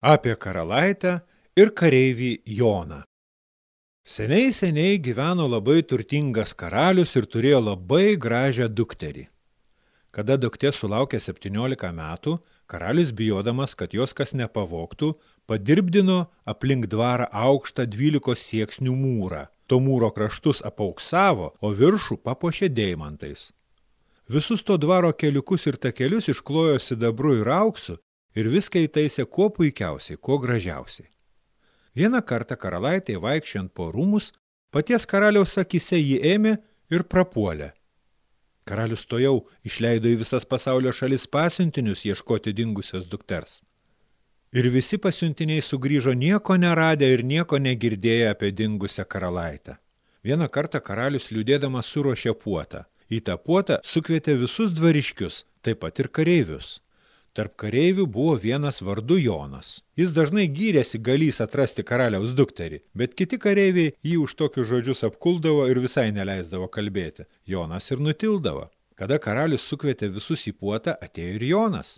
apie karalaitę ir kareivį Joną. Seniai seniai gyveno labai turtingas karalius ir turėjo labai gražią dukterį. Kada duktė sulaukė 17 metų, karalius bijodamas, kad jos kas nepavoktų, padirbdino aplink dvarą aukštą 12 sieksnių mūrą. To mūro kraštus apauksavo, o viršų papuošė deimantais. Visus to dvaro keliukus ir takelius išklojo sidabru ir auksu ir viską įtaisė kuo puikiausiai, kuo gražiausiai. Vieną kartą karalaitė vaikščiant po rūmus, paties karaliaus akise jį ėmė ir prapuolė. Karalius to jau išleido į visas pasaulio šalis pasiuntinius ieškoti dingusios dukters. Ir visi pasiuntiniai sugrįžo nieko neradę ir nieko negirdėję apie dingusią karalaitę. Vieną kartą karalius liūdėdamas suruošė puotą. Į tą puotą sukvietė visus dvariškius, taip pat ir kareivius. Tarp kareivių buvo vienas vardu Jonas. Jis dažnai gyrėsi galys atrasti karaliaus dukterį, bet kiti kareiviai jį už tokius žodžius apkuldavo ir visai neleisdavo kalbėti. Jonas ir nutildavo. Kada karalius sukvietė visus į puotą, atėjo ir Jonas.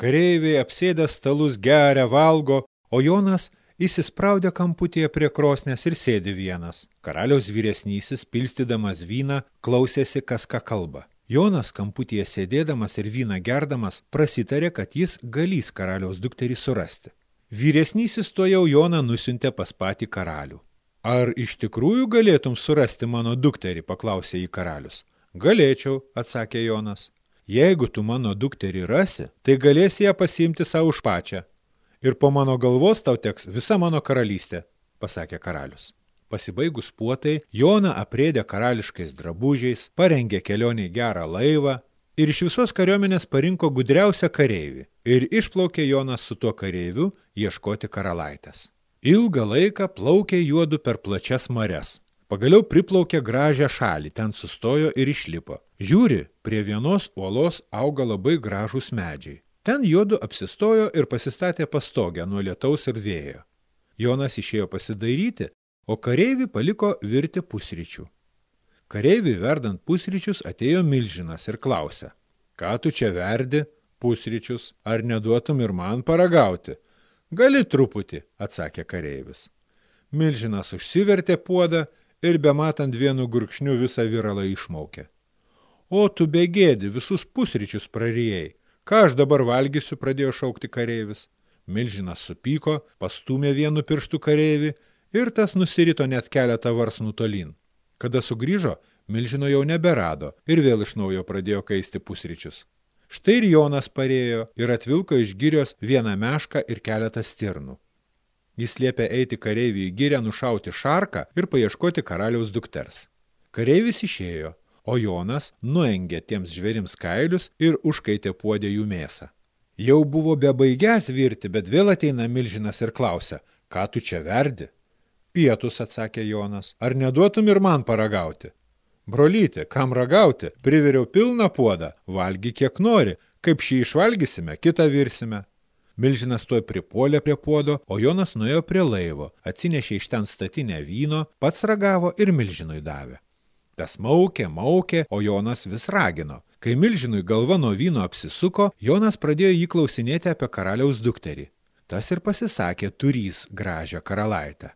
Kareiviai apsėdę stalus geria, valgo, o Jonas įsispraudė kamputėje prie krosnės ir sėdi vienas. Karaliaus vyresnysis, pilstydamas vyną, klausėsi, kas ką kalba. Jonas kamputyje sėdėdamas ir vyną gerdamas prasitarė, kad jis galys karaliaus dukterį surasti. Vyresnysis to jau Joną nusiuntė pas patį karalių. Ar iš tikrųjų galėtum surasti mano dukterį, paklausė į karalius. Galėčiau, atsakė Jonas. Jeigu tu mano dukterį rasi, tai galėsi ją pasiimti savo už pačią. Ir po mano galvos tau teks visa mano karalystė, pasakė karalius. Pasibaigus puotai, Joną aprėdė karališkais drabužiais, parengė kelioniai gerą laivą ir iš visos kariuomenės parinko gudriausią kareivį. Ir išplaukė Jonas su tuo kareiviu ieškoti karalaitės. Ilgą laiką plaukė juodu per plačias mares. Pagaliau priplaukė gražią šalį, ten sustojo ir išlipo. Žiūri, prie vienos uolos auga labai gražūs medžiai. Ten juodu apsistojo ir pasistatė pastogę nuo lietaus ir vėjo. Jonas išėjo pasidairyti, o kareivį paliko virti pusryčių. Kareiviui verdant pusryčius atėjo milžinas ir klausė, ką tu čia verdi, pusryčius, ar neduotum ir man paragauti? Gali truputį, atsakė kareivis. Milžinas užsivertė puodą ir bematant vienu gurkšniu visą viralą išmaukė. O tu begėdi, visus pusryčius prarijai. Ką aš dabar valgysiu, pradėjo šaukti kareivis. Milžinas supyko, pastumė vienu pirštu kareivį ir tas nusirito net keletą varsnų tolyn. Kada sugrįžo, milžino jau neberado ir vėl iš naujo pradėjo kaisti pusryčius. Štai ir Jonas parėjo ir atvilko iš girios vieną mešką ir keletą stirnų. Jis liepė eiti kareivį į girę nušauti šarką ir paieškoti karaliaus dukters. Kareivis išėjo, o Jonas nuengė tiems žvėrims kailius ir užkaitė puodė jų mėsą. Jau buvo bebaigęs virti, bet vėl ateina milžinas ir klausia, ką tu čia verdi? Pietus, atsakė Jonas, ar neduotum ir man paragauti? Brolyti, kam ragauti? Priveriau pilną puodą, valgy kiek nori, kaip šį išvalgysime, kitą virsime. Milžinas tuoj pripuolė prie puodo, o Jonas nuėjo prie laivo, atsinešė iš ten statinę vyno, pats ragavo ir Milžinui davė. Tas maukė, maukė, o Jonas vis ragino. Kai Milžinui galva nuo vyno apsisuko, Jonas pradėjo jį klausinėti apie karaliaus dukterį. Tas ir pasisakė turys gražią karalaitę.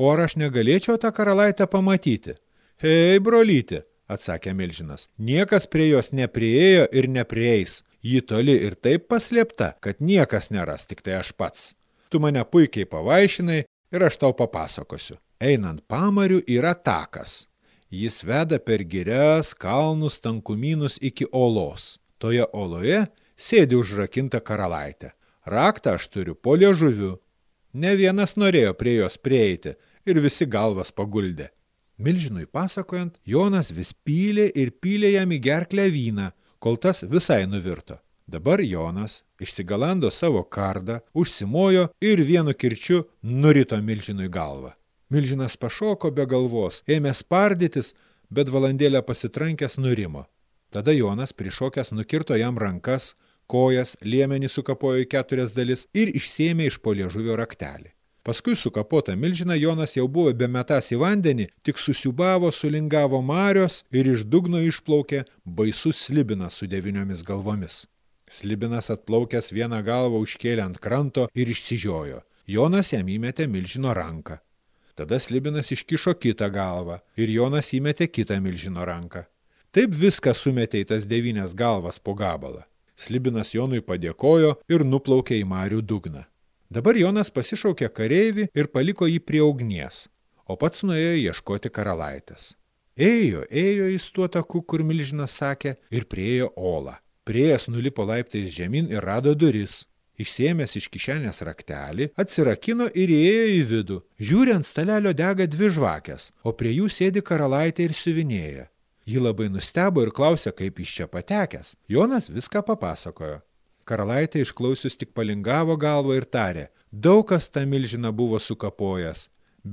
O ar aš negalėčiau tą karalaitę pamatyti? Hei, brolyti, atsakė Milžinas, niekas prie jos neprieėjo ir neprieis. Ji toli ir taip paslėpta, kad niekas neras, tik tai aš pats. Tu mane puikiai pavaišinai ir aš tau papasakosiu. Einant pamariu yra takas. Jis veda per girias, kalnus, tankumynus iki olos. Toje oloje sėdi užrakinta karalaitė. Raktą aš turiu po liežuviu. Ne vienas norėjo prie jos prieiti, ir visi galvas paguldė. Milžinui pasakojant, Jonas vis pylė ir pylė jam į gerklę vyną, kol tas visai nuvirto. Dabar Jonas išsigalando savo kardą, užsimojo ir vienu kirčiu nurito Milžinui galvą. Milžinas pašoko be galvos, ėmė spardytis, bet valandėlę pasitrankęs nurimo. Tada Jonas prišokęs nukirto jam rankas, kojas, liemenį sukapojo į keturias dalis ir išsėmė iš poliežuvio raktelį. Paskui sukapota milžina Jonas jau buvo be metas į vandenį, tik susiubavo, sulingavo marios ir iš dugno išplaukė baisus slibinas su devyniomis galvomis. Slibinas atplaukęs vieną galvą užkėlė ant kranto ir išsižiojo. Jonas jam įmetė milžino ranką. Tada Slibinas iškišo kitą galvą ir Jonas įmetė kitą milžino ranką. Taip viską sumetė į tas devynės galvas po gabalą. Slibinas Jonui padėkojo ir nuplaukė į marių dugną. Dabar Jonas pasišaukė kareivį ir paliko jį prie ugnies, o pats nuėjo ieškoti karalaitės. Ėjo, ėjo jis tuo taku, kur milžinas sakė, ir priejo olą. Priejas nulipo laiptais žemyn ir rado duris. Išsėmęs iš kišenės raktelį, atsirakino ir įėjo į vidų. Žiūri ant stalelio dega dvi žvakės, o prie jų sėdi karalaitė ir siuvinėja. Ji labai nustebo ir klausė, kaip iš čia patekęs. Jonas viską papasakojo. Karalaitė išklausius tik palingavo galvą ir tarė, daug kas tą milžiną buvo sukapojęs,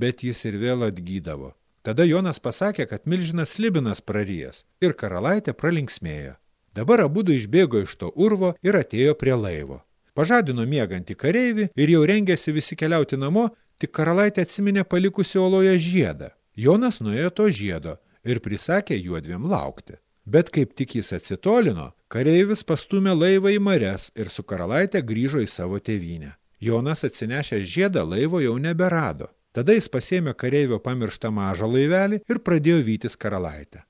bet jis ir vėl atgydavo. Tada Jonas pasakė, kad milžinas slibinas praryjas ir karalaitė pralinksmėjo. Dabar abudu išbėgo iš to urvo ir atėjo prie laivo. Pažadino miegantį kareivį ir jau rengėsi visi keliauti namo, tik karalaitė atsiminė palikusi oloje žiedą. Jonas nuėjo to žiedo ir prisakė juodviem laukti. Bet kaip tik jis atsitolino, kareivis pastumė laivą į mares ir su karalaitė grįžo į savo tėvynę. Jonas atsinešęs žiedą laivo jau neberado. Tada jis pasėmė kareivio pamirštą mažą laivelį ir pradėjo vytis karalaitę.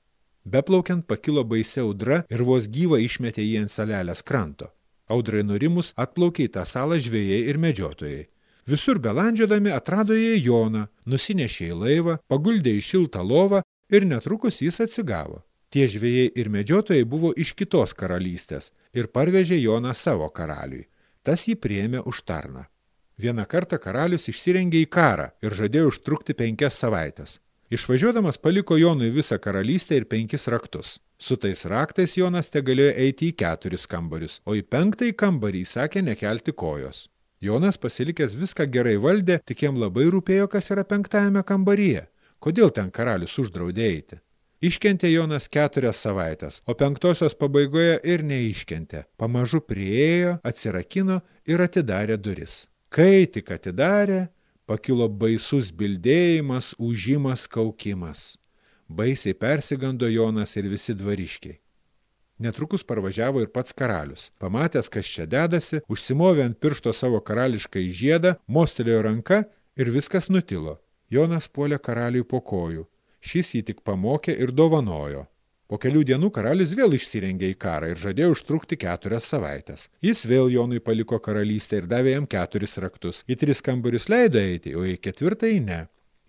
Beplaukiant pakilo baisi audra ir vos gyva išmetė jį ant salelės kranto. Audrai nurimus atplaukė į tą salą žvėjai ir medžiotojai. Visur belandžiodami atrado jie Joną, nusinešė į laivą, paguldė į šiltą lovą ir netrukus jis atsigavo. Tie žvėjai ir medžiotojai buvo iš kitos karalystės ir parvežė Joną savo karaliui. Tas jį priėmė už tarną. Vieną kartą karalius išsirengė į karą ir žadėjo užtrukti penkias savaitės. Išvažiuodamas paliko Jonui visą karalystę ir penkis raktus. Su tais raktais Jonas te galėjo eiti į keturis kambarius, o į penktąjį kambarį įsakė nekelti kojos. Jonas pasilikęs viską gerai valdė, tik jam labai rūpėjo, kas yra penktajame kambaryje. Kodėl ten karalius uždraudė eiti? Iškentė Jonas keturias savaitės, o penktosios pabaigoje ir neiškentė. Pamažu prieėjo, atsirakino ir atidarė duris. Kai tik atidarė, pakilo baisus bildėjimas, užimas, kaukimas. Baisiai persigando Jonas ir visi dvariškiai. Netrukus parvažiavo ir pats karalius. Pamatęs, kas čia dedasi, užsimovė ant piršto savo karališkai žiedą, mostelėjo ranka ir viskas nutilo. Jonas puolė karaliui po kojų. Šis jį tik pamokė ir dovanojo. Po kelių dienų karalius vėl išsirengė į karą ir žadėjo užtrukti keturias savaitės. Jis vėl Jonui paliko karalystę ir davė jam keturis raktus. Į tris kambarius leido eiti, o į ketvirtąjį ne.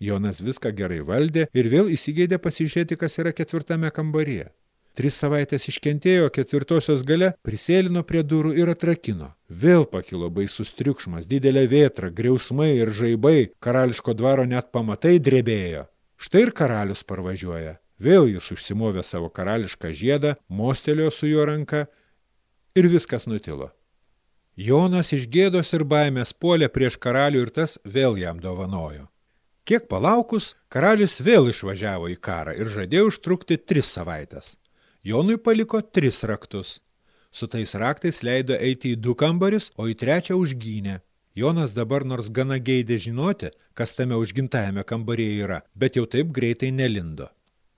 Jonas viską gerai valdė ir vėl įsigeidė pasižiūrėti, kas yra ketvirtame kambaryje. Tris savaitės iškentėjo, ketvirtosios gale prisėlino prie durų ir atrakino. Vėl pakilo baisus triukšmas, didelė vėtra, griausmai ir žaibai, karališko dvaro net pamatai drebėjo. Štai ir karalius parvažiuoja. Vėl jis užsimovė savo karališką žiedą, mostelėjo su juo ranka ir viskas nutilo. Jonas iš gėdos ir baimės puolė prieš karalių ir tas vėl jam dovanojo. Kiek palaukus, karalius vėl išvažiavo į karą ir žadėjo užtrukti tris savaitės. Jonui paliko tris raktus. Su tais raktais leido eiti į du kambarius, o į trečią užgynę. Jonas dabar nors gana geidė žinoti, kas tame užgintajame kambaryje yra, bet jau taip greitai nelindo.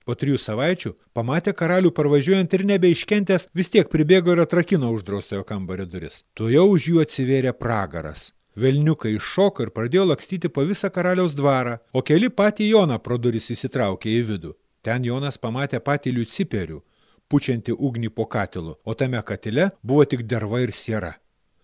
Po trijų savaičių pamatė karalių parvažiuojant ir nebeiškentęs, vis tiek pribėgo ir atrakino uždraustojo kambario duris. Tu jau už jų atsivėrė pragaras. Velniukai iššoko ir pradėjo lakstyti po visą karaliaus dvarą, o keli patį Joną pro duris įsitraukė į vidų. Ten Jonas pamatė patį Liuciperių, pučiantį ugnį po katilu, o tame katile buvo tik derva ir siera.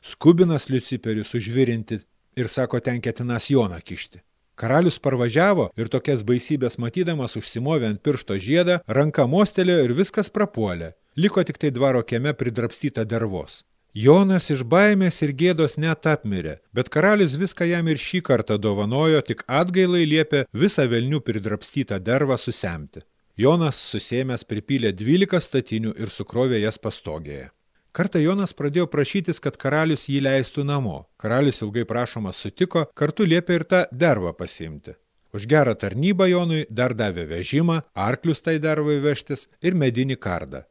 Skubinas Liuciperius užvirinti ir sako, ten ketinas Joną kišti. Karalius parvažiavo ir tokias baisybės matydamas užsimovė ant piršto žiedą, ranka mostelėjo ir viskas prapuolė. Liko tik tai dvaro kieme pridrapstyta dervos. Jonas iš baimės ir gėdos net apmirė, bet karalius viską jam ir šį kartą dovanojo, tik atgailai liepė visą velnių pridrapstytą dervą susemti. Jonas susėmęs pripylė dvylika statinių ir sukrovė jas pastogėje. Kartą Jonas pradėjo prašytis, kad karalius jį leistų namo. Karalius ilgai prašomas sutiko, kartu liepė ir tą dervą pasiimti. Už gerą tarnybą Jonui dar davė vežimą, arklius tai dervai vežtis ir medinį kardą.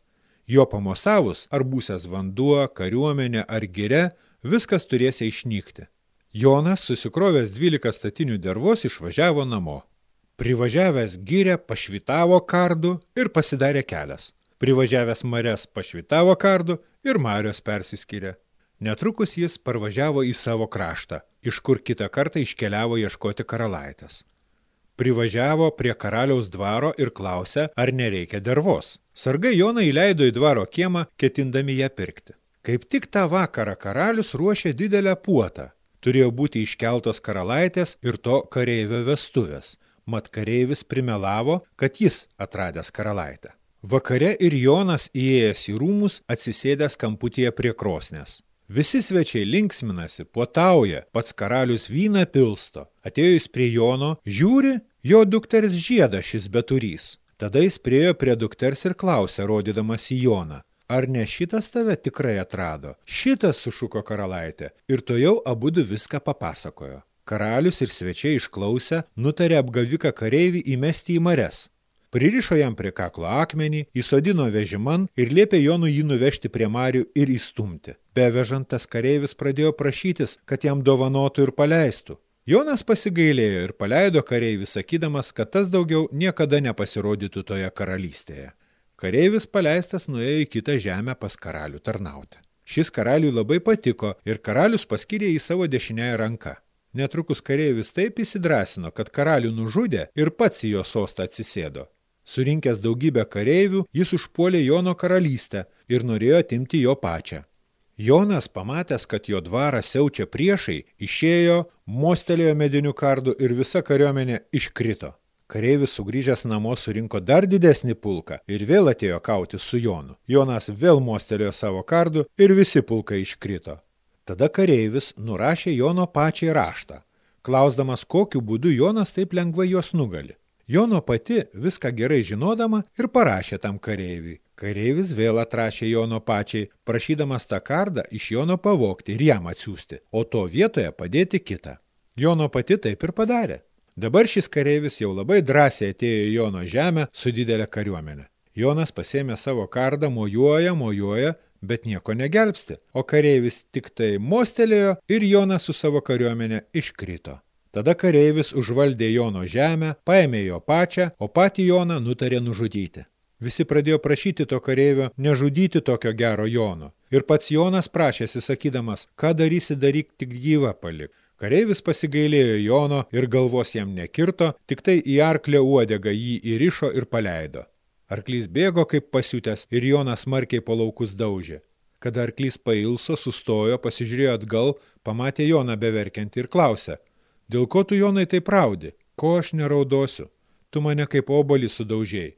Jo pamosavus, ar būsęs vanduo, kariuomenė ar gire, viskas turėsia išnykti. Jonas, susikrovęs 12 statinių dervos, išvažiavo namo. Privažiavęs gyrę, pašvitavo kardu ir pasidarė kelias. Privažiavęs Marias pašvitavo kardu ir Marios persiskyrė. Netrukus jis parvažiavo į savo kraštą, iš kur kitą kartą iškeliavo ieškoti karalaitės. Privažiavo prie karaliaus dvaro ir klausė, ar nereikia dervos. Sargai Joną įleido į dvaro kiemą, ketindami ją pirkti. Kaip tik tą vakarą karalius ruošė didelę puotą. Turėjo būti iškeltos karalaitės ir to kareivio vestuvės. Mat kareivis primelavo, kad jis atradęs karalaitę. Vakare ir Jonas įėjęs į rūmus atsisėdęs kamputyje prie krosnės. Visi svečiai linksminasi, puotauja, pats karalius vyną pilsto. Atėjus prie Jono, žiūri, jo dukters žiedą šis beturys. Tada jis priejo prie dukters ir klausė, rodydamas į Joną. Ar ne šitas tave tikrai atrado? Šitas sušuko karalaitė ir to jau abudu viską papasakojo. Karalius ir svečiai išklausę nutarė apgaviką kareivį įmesti į mares. Pririšo jam prie kaklo akmenį, įsodino vežiman ir liepė Jonui jį nuvežti prie Marių ir įstumti. Bevežant tas kareivis pradėjo prašytis, kad jam dovanotų ir paleistų. Jonas pasigailėjo ir paleido kareivį, sakydamas, kad tas daugiau niekada nepasirodytų toje karalystėje. Kareivis paleistas nuėjo į kitą žemę pas karalių tarnauti. Šis karaliui labai patiko ir karalius paskyrė į savo dešinėje ranką. Netrukus kareivis taip įsidrasino, kad karalių nužudė ir pats į jo sostą atsisėdo. Surinkęs daugybę kareivių, jis užpuolė Jono karalystę ir norėjo atimti jo pačią. Jonas, pamatęs, kad jo dvarą siaučia priešai, išėjo, mostelėjo medinių kardų ir visa kariuomenė iškrito. Kareivis sugrįžęs namo surinko dar didesnį pulką ir vėl atėjo kauti su Jonu. Jonas vėl mostelėjo savo kardų ir visi pulkai iškrito. Tada kareivis nurašė Jono pačiai raštą, klausdamas, kokiu būdu Jonas taip lengvai juos nugali. Jono pati viską gerai žinodama ir parašė tam kareiviui. Kareivis vėl atrašė Jono pačiai, prašydamas tą kardą iš Jono pavokti ir jam atsiųsti, o to vietoje padėti kitą. Jono pati taip ir padarė. Dabar šis kareivis jau labai drąsiai atėjo į Jono žemę su didelė kariuomenė. Jonas pasėmė savo kardą, mojuoja, mojuoja, bet nieko negelbsti, o kareivis tik tai mostelėjo ir Jonas su savo kariuomenė iškrito. Tada kareivis užvaldė Jono žemę, paėmė jo pačią, o patį Joną nutarė nužudyti. Visi pradėjo prašyti to kareivio nežudyti tokio gero Jono. Ir pats Jonas prašėsi, sakydamas, ką darysi daryk tik gyvą palik. Kareivis pasigailėjo Jono ir galvos jam nekirto, tik tai į arklio uodegą jį įrišo ir paleido. Arklys bėgo kaip pasiutęs ir Jonas smarkiai po laukus daužė. Kada arklys pailso, sustojo, pasižiūrėjo atgal, pamatė Joną beverkiant ir klausė, Dėl ko tu, Jonai, taip raudi? Ko aš neraudosiu? Tu mane kaip obolį sudaužiai,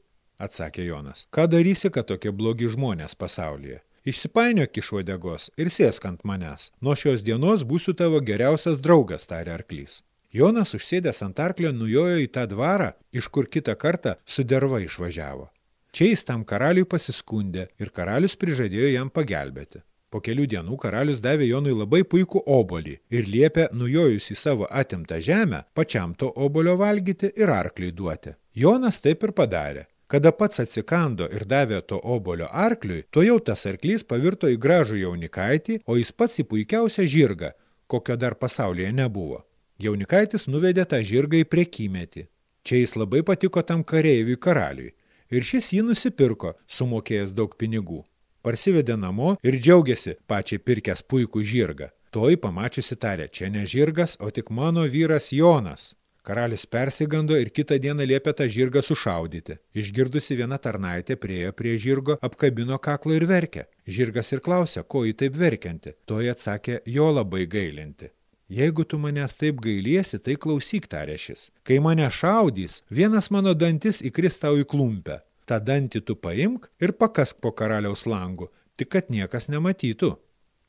atsakė Jonas. Ką darysi, kad tokie blogi žmonės pasaulyje? Išsipainiok iš uodegos ir sėsk ant manęs. Nuo šios dienos būsiu tavo geriausias draugas, tarė arklys. Jonas užsėdęs ant arklio nujojo į tą dvarą, iš kur kitą kartą su derva išvažiavo. Čia jis tam karaliui pasiskundė ir karalius prižadėjo jam pagelbėti. Po kelių dienų karalius davė Jonui labai puikų obolį ir liepė, nujojus į savo atimtą žemę, pačiam to obolio valgyti ir arkliui duoti. Jonas taip ir padarė. Kada pats atsikando ir davė to obolio arkliui, to jau tas arklys pavirto į gražų jaunikaitį, o jis pats į puikiausią žirgą, kokio dar pasaulyje nebuvo. Jaunikaitis nuvedė tą žirgą į prekymetį. Čia jis labai patiko tam kareiviui karaliui. Ir šis jį nusipirko, sumokėjęs daug pinigų. Parsivedė namo ir džiaugiasi pačiai pirkęs puikų žirgą. Toj pamačiusi tarė, čia ne žirgas, o tik mano vyras Jonas. Karalius persigando ir kitą dieną liepė tą žirgą sušaudyti. Išgirdusi viena tarnaitė priejo prie žirgo, apkabino kaklą ir verkė. Žirgas ir klausė, ko jį taip verkianti. Toj atsakė, jo labai gailinti. Jeigu tu manęs taip gailiesi, tai klausyk, tarė šis. Kai mane šaudys, vienas mano dantis įkris tau į klumpę tą dantį tu paimk ir pakask po karaliaus langu, tik kad niekas nematytų.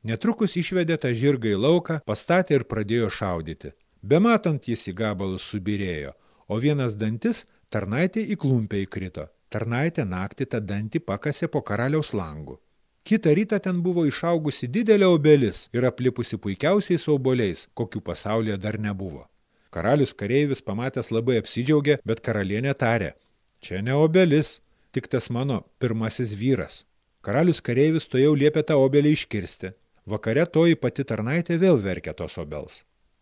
Netrukus išvedė tą žirgą į lauką, pastatė ir pradėjo šaudyti. Bematant jis į gabalus subirėjo, o vienas dantis tarnaitė į klumpę įkrito. Tarnaitė naktį tą dantį pakasė po karaliaus langu. Kitą rytą ten buvo išaugusi didelė obelis ir aplipusi puikiausiais oboliais, kokių pasaulyje dar nebuvo. Karalius kareivis pamatęs labai apsidžiaugė, bet karalienė tarė, čia ne obelis, tik tas mano pirmasis vyras. Karalius kareivis to jau liepė tą obelį iškirsti. Vakare toji pati tarnaitė vėl verkė tos obels.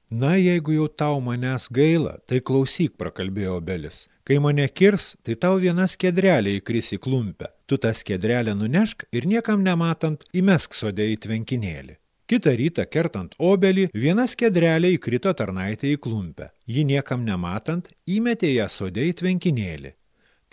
Na, jeigu jau tau manęs gaila, tai klausyk, prakalbėjo obelis. Kai mane kirs, tai tau viena skiedrelė įkris į klumpę. Tu tą skiedrelę nunešk ir niekam nematant įmesk sodė į tvenkinėlį. Kitą rytą, kertant obelį, viena skiedrelė įkrito tarnaitė į klumpę. Ji niekam nematant, įmetė ją sodė į tvenkinėlį.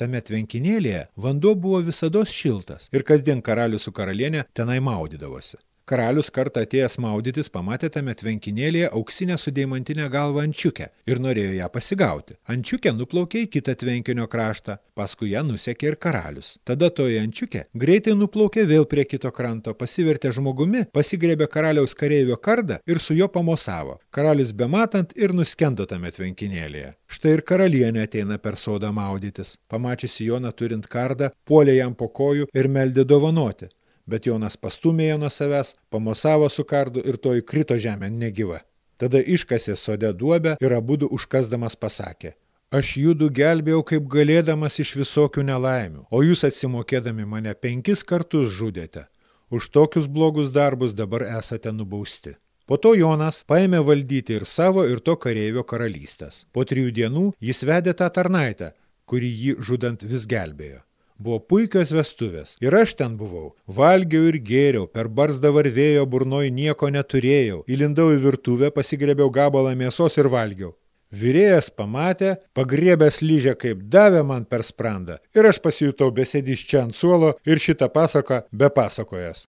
Tame tvenkinėlėje vanduo buvo visados šiltas ir kasdien karalius su karalienė tenai maudydavosi. Karalius kartą atėjęs maudytis pamatė tame tvenkinėlėje auksinę su deimantinę galvą ančiukę ir norėjo ją pasigauti. Ančiukė nuplaukė į kitą tvenkinio kraštą, paskui ją nusekė ir karalius. Tada toji ančiukė greitai nuplaukė vėl prie kito kranto, pasivertė žmogumi, pasigrėbė karaliaus kareivio kardą ir su juo pamosavo. Karalius bematant ir nuskendo tame tvenkinėlėje. Štai ir karalienė ateina per sodą maudytis. Pamačiusi Joną turint kardą, puolė jam po kojų ir meldė dovanoti bet Jonas pastumėjo nuo savęs, pamosavo su kardu ir toji krito žemė negyva. Tada iškasė sode duobę ir abudu užkasdamas pasakė, aš judu gelbėjau kaip galėdamas iš visokių nelaimių, o jūs atsimokėdami mane penkis kartus žudėte. Už tokius blogus darbus dabar esate nubausti. Po to Jonas paėmė valdyti ir savo, ir to kareivio karalystės. Po trijų dienų jis vedė tą tarnaitę, kuri jį žudant vis gelbėjo. Buvo puikios vestuvės. Ir aš ten buvau. Valgiau ir gėriau, per barzdą varvėjo, burnoj nieko neturėjau. Įlindau į virtuvę, pasigrebiau gabalą mėsos ir valgiau. Vyrėjas pamatė, pagriebęs lyžę kaip davė man per sprandą. Ir aš pasijutau besėdys čia ant suolo ir šitą pasaką be pasakojas.